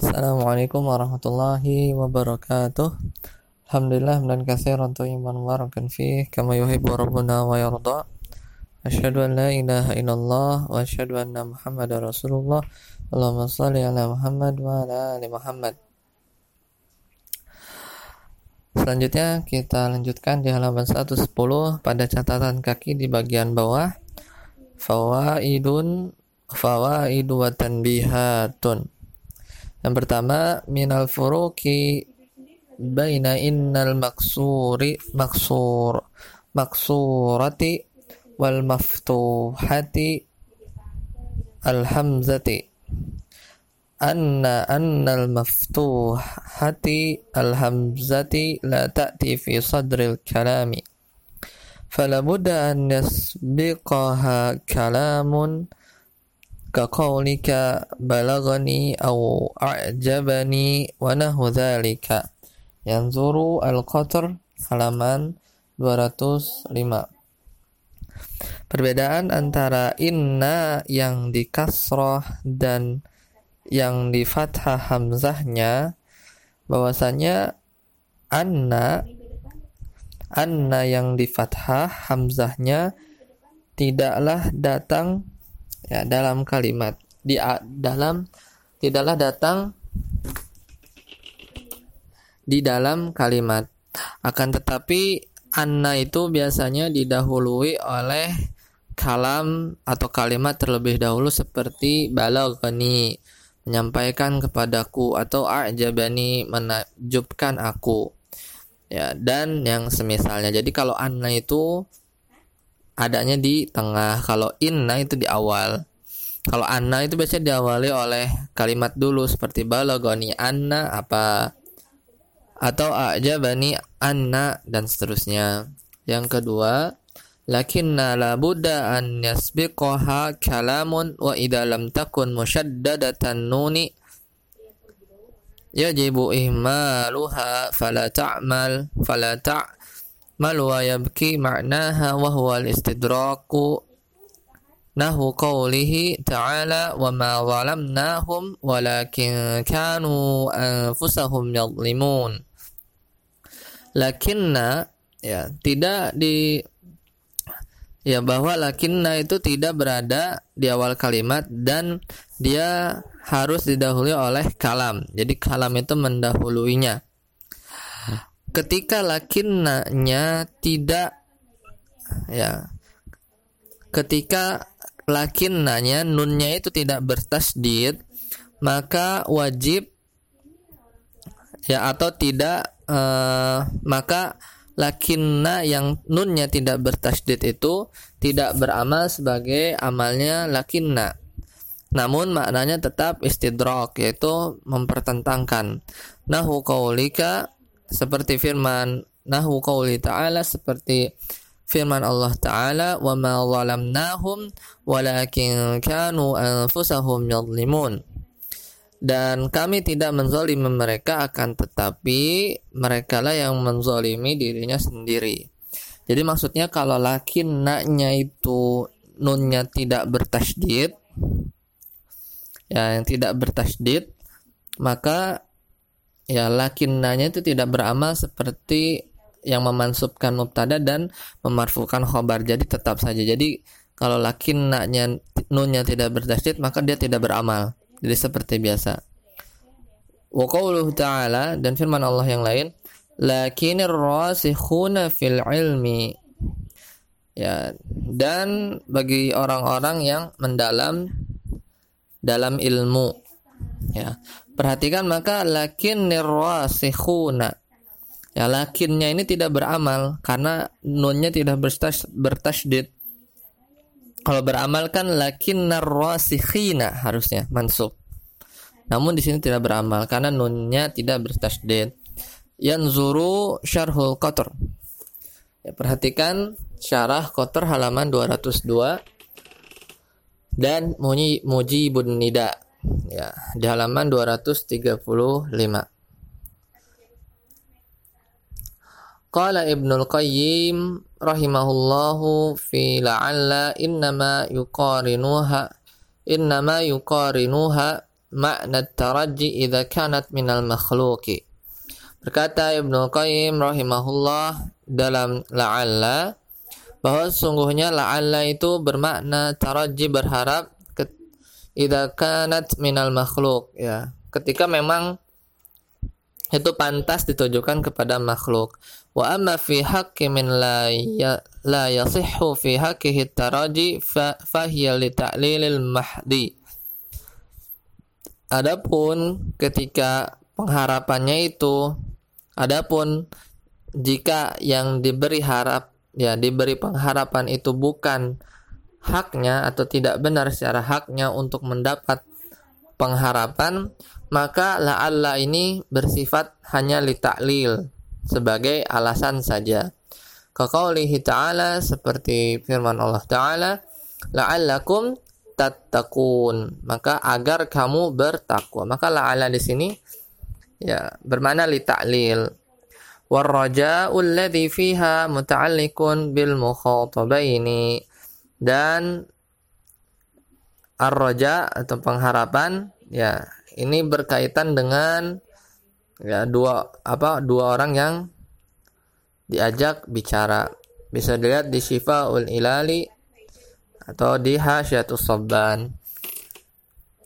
Assalamualaikum warahmatullahi wabarakatuh. Alhamdulillah dan katsiran thayyiban mubarakan fih kama yuhibbu rabbuna wa yarda. Asyhadu an la ilaha illallah wa asyhadu anna Muhammadar Rasulullah. Allahumma shalli ala Muhammad wa ala ali Muhammad. Selanjutnya kita lanjutkan di halaman 110 pada catatan kaki di bagian bawah. Fawaidun fawaidu wa tanbihatun. Yang pertama minal furuki baina innal maksuri maksur maksurati wal maftuhati al hamzati anna annal maftuhati al hamzati la ta'ti fi sadril kalami فلا بد أن يسبقها كلام كقولك balagani au a'jabani wa ذلك. ينظر القطر al-qatr halaman 205 perbedaan antara inna yang di kasroh dan yang di fathah hamzahnya bahwasanya anna anna yang di fathah hamzahnya tidaklah datang ya dalam kalimat. Di dalam tidaklah datang di dalam kalimat. Akan tetapi anna itu biasanya didahului oleh kalam atau kalimat terlebih dahulu seperti balaghani menyampaikan kepadaku atau a'jabani menakjubkan aku. Ya dan yang semisalnya. Jadi kalau anna itu adanya di tengah. Kalau inna itu di awal. Kalau anna itu biasanya diawali oleh kalimat dulu seperti balagoni anna apa atau aja bani anna dan seterusnya. Yang kedua, lakinna la buddha an yasbiqaha kalamun wa idza lam takun mushaddadatan nuni yajibu ihmaluha fala ta'mal fala mal wa yabki ma'naha wa huwa al-istidraku. Nahu qawlihi ta'ala wa ma zalamnahum walakin kanu anfusahum yadlimun lakinna ya tidak di ya bahwa lakinna itu tidak berada di awal kalimat dan dia harus didahului oleh kalam. Jadi kalam itu mendahuluinya ketika lakinnanya tidak ya ketika lakinnanya nunnya itu tidak bertasdid maka wajib ya atau tidak uh, maka lakinna yang nunnya tidak bertasdid itu tidak beramal sebagai amalnya lakinna. Namun maknanya tetap istidrak yaitu mempertentangkan. Nahu qaulika seperti firman nahu qauli ta'ala seperti firman Allah taala wa ma zalamnahum walakin kanu anfusahum yadlimun dan kami tidak menzalimi mereka akan tetapi mereka lah yang menzalimi dirinya sendiri. Jadi maksudnya kalau lakin naknya itu nunnya tidak bertasdid ya yang tidak bertasdid maka ya lakinnanya itu tidak beramal seperti yang memansubkan mubtada dan memarfukan khobar. Jadi tetap saja. Jadi kalau lakinnanya nunnya tidak bertasydid maka dia tidak beramal. Jadi seperti biasa. Wa ta'ala dan firman Allah yang lain lakinir rasikhuna fil ilmi. Ya dan bagi orang-orang yang mendalam dalam ilmu ya Perhatikan maka lakin nirwasikhuna. Ya lakinnya ini tidak beramal karena nunnya tidak bertas, bertasdid. Kalau beramal kan lakin narwasikhina harusnya mansub. Namun di sini tidak beramal karena nunnya tidak bertasdid. Yanzuru syarhul qatr. Ya, perhatikan syarah kotor halaman 202 dan muji mujibun nida ya di halaman 235 Qala Ibnul Qayyim rahimahullahu fi la'alla innama yuqarinuha innama yuqarinuha makna taraji idza kanat minal makhluqi. Berkata Ibnu Qayyim rahimahullah dalam la'alla bahwa sungguhnya la'alla itu bermakna taraji berharap idza kanat minal makhluk ya. Ketika memang itu pantas ditujukan kepada makhluk. Wa amma fi haqqi min la ya, la yasihhu fi haqqihi taraji fa, fa hiya li ta'lilil mahdi. Adapun ketika pengharapannya itu Adapun jika yang diberi harap ya diberi pengharapan itu bukan haknya atau tidak benar secara haknya untuk mendapat pengharapan maka la'alla ini bersifat hanya li ta'lil sebagai alasan saja. Kaqaulihi ta'ala seperti firman Allah ta'ala la'allakum tattaqun maka agar kamu bertakwa. Maka la'alla di sini ya bermakna li ta'lil warraja'u alladhi fiha muta'alliqun bil mukhatabaini dan ar-raja atau pengharapan ya ini berkaitan dengan ya dua apa dua orang yang diajak bicara. Bisa dilihat di ul Ilali atau di Hasyatus Sabban.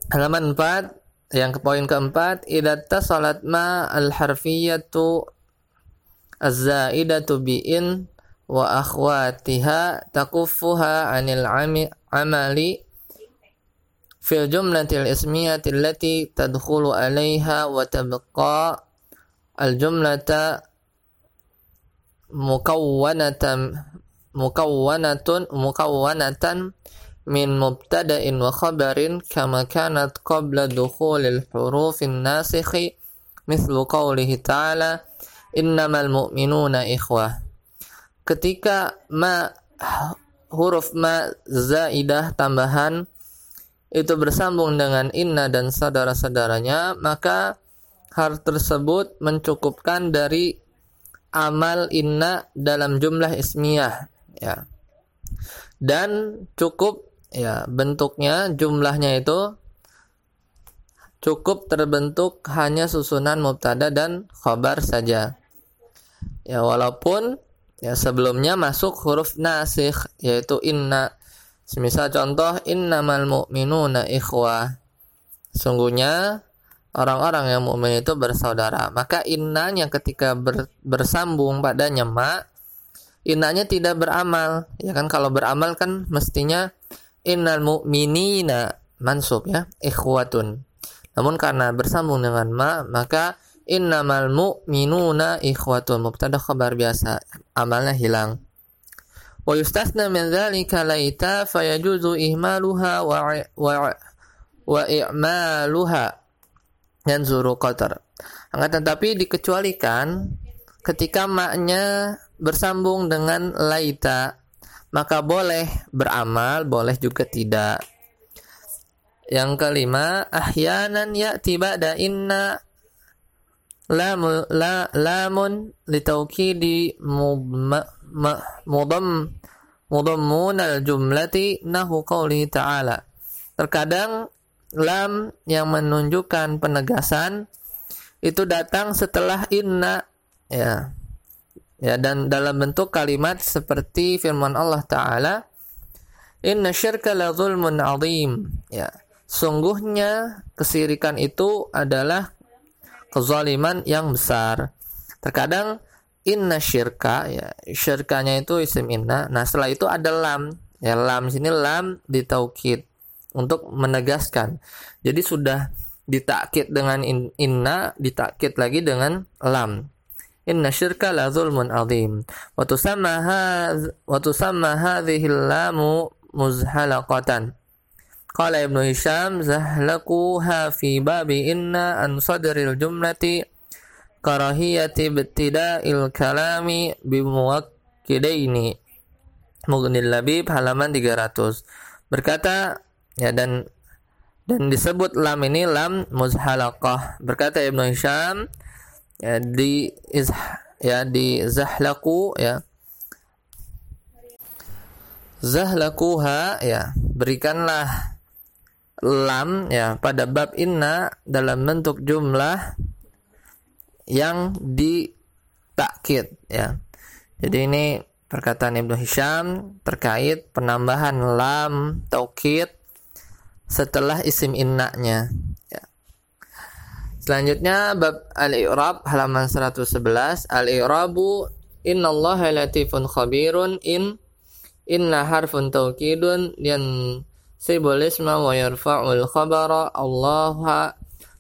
Halaman 4 yang ke poin keempat, idza tasalat ma al-harfiyatu az-zaidatu bi'in wa وأخواتها تكفها عن العمل في الجملة الإسمية التي تدخل عليها وتبقى الجملة مكونة مكونة مكونة من مبتدأ وخبر كما كانت قبل دخول الحروف الناسخ مثل قوله تعالى إنما المؤمنون إخوة. Ketika ma huruf ma zaidah tambahan itu bersambung dengan inna dan saudara-saudaranya maka hal tersebut mencukupkan dari amal inna dalam jumlah ismiyah ya. Dan cukup ya bentuknya jumlahnya itu cukup terbentuk hanya susunan mubtada dan khabar saja. Ya walaupun ya sebelumnya masuk huruf nasikh yaitu inna. Semisal contoh innamal mu'minuna ikhwah. Sungguhnya orang-orang yang mukmin itu bersaudara. Maka innanya ketika ber, bersambung padanya ma innanya tidak beramal. Ya kan kalau beramal kan mestinya innal mu'minina mansub ya ikhwatun. Namun karena bersambung dengan ma maka innamal mu'minuna ikhwatun. Mubtada khabar biasa. Amalnya hilang. Wa yustasna min dzalika laita fayajuzu ihmaluha wa wa wa i'maluha. Zuru qatar akan tetapi dikecualikan ketika maknya bersambung dengan laita. Maka boleh beramal, boleh juga tidak. Yang kelima, ahyanan ya'ti ba'da inna la, lamun litaukidi mudam mudammun al-jumlati nahu qawlihi ta'ala. Terkadang lam yang menunjukkan penegasan itu datang setelah inna ya ya dan dalam bentuk kalimat seperti firman Allah taala inna syirka la zulmun azim ya sungguhnya kesirikan itu adalah kezaliman yang besar. Terkadang inna syirka ya syirkanya itu isim inna. Nah setelah itu ada lam. Ya lam sini lam ditaukid untuk menegaskan. Jadi sudah ditakkit dengan inna ditakkit lagi dengan lam. Inna syirka la zulmun azim. Wa tusamma hadhihi lamu muzhalaqatan qala ibnu hisham zahlaquha fi babi inna an sadril jumlati karahiyati ibtida'il kalami bimuwakkidaini. Mughnil Labib halaman 300 berkata ya dan dan disebut lam ini lam muzhalaqah. Berkata Ibnu Hisham ya di iz, ya di zahlaku ya. Zahlakuha ya berikanlah lam ya pada bab inna dalam bentuk jumlah yang ditakkid ya. Jadi ini perkataan Ibnu Hisham terkait penambahan lam taukid setelah isim innanya ya. Selanjutnya bab al-i'rab halaman 111 al-i'rabu innallaha latifun khabirun in inna harfun taukidun yan ينصب الاسم ويرفع الخبر الله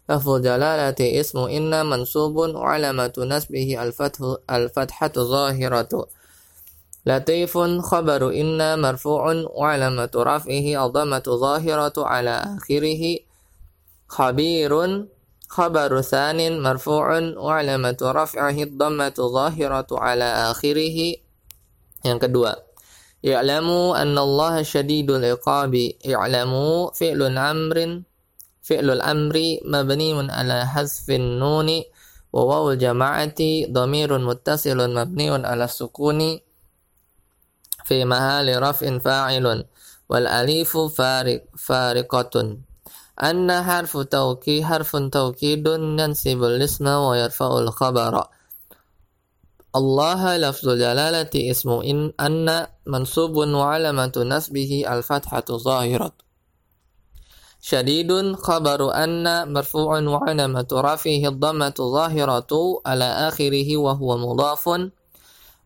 لفظ دلالة اسم إن منصوب وعلامة نسبه الفتح الفتحة ظاهرة لطيف خبر إن مرفوع وعلامة رفعه الضمة ظاهرة على آخره خبير خبر ثان مرفوع وعلامة رفعه الضمة ظاهرة على آخره yang kedua اعلموا أن الله شديد العقاب. اعلموا فعل أمر فعل الأمر مبني على حذف النون وواو الجماعة ضمير متصل مبني على السكون في محل رفع فاعل والأليف فارق فارقة. أن حرف توكيد حرف توكيد ينسب الاسم ويرفع الخبر. الله لفظ جلالة اسم إن أن منصوب وعلامة نسبه الفتحة ظاهرة. شديد خبر أن مرفوع وعلامة رفعه الضمة ظاهرة على آخره وهو مضاف.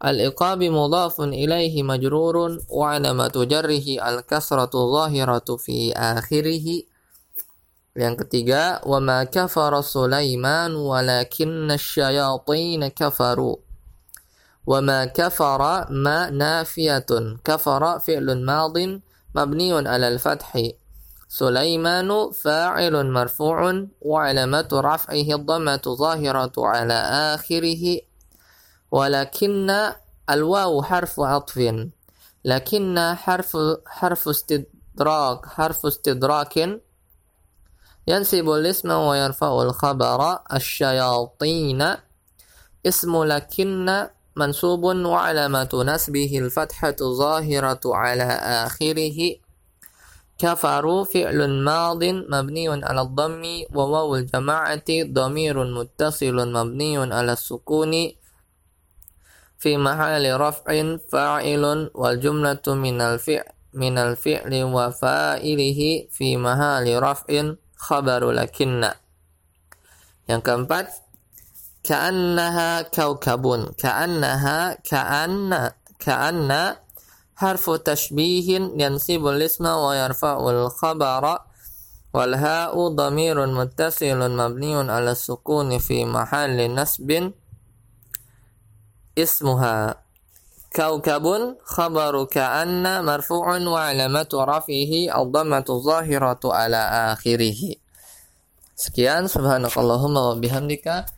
الإقاب مضاف إليه مجرور وعلامة جره الكسرة ظاهرة في آخره. Yang ketiga, وَمَا كَفَرَ سُلَيْمَانُ وَلَكِنَّ الشَّيَاطِينَ كَفَرُوا. وما كفر ما نافية. كفر فعل ماض مبني على الفتح. سليمان فاعل مرفوع وعلامة رفعه الضمة ظاهرة على آخره. ولكن الواو حرف عطف. لكن حرف حرف استدراك حرف استدراك ينسب الاسم ويرفع الخبر الشياطين. اسم لكن منصوب وعلامة نسبه الفتحة ظاهرة على آخره. كفروا فعل ماض مبني على الضم وواو الجماعة ضمير متصل مبني على السكون. في محل رفع فاعل والجملة من الفعل من الفعل وفائله في محل رفع خبر لكن. yang keempat كأنها كوكب كأنها كأن كأن حرف تشبيه ينصب الاسم ويرفع الخبر. والهاء ضمير متصل مبني على السكون في محل نسب اسمها. كوكب خبر كأن مرفوع وعلامة رفعه الضمة الظاهرة على آخره. Sekian subhanakallahumma wa bihamdika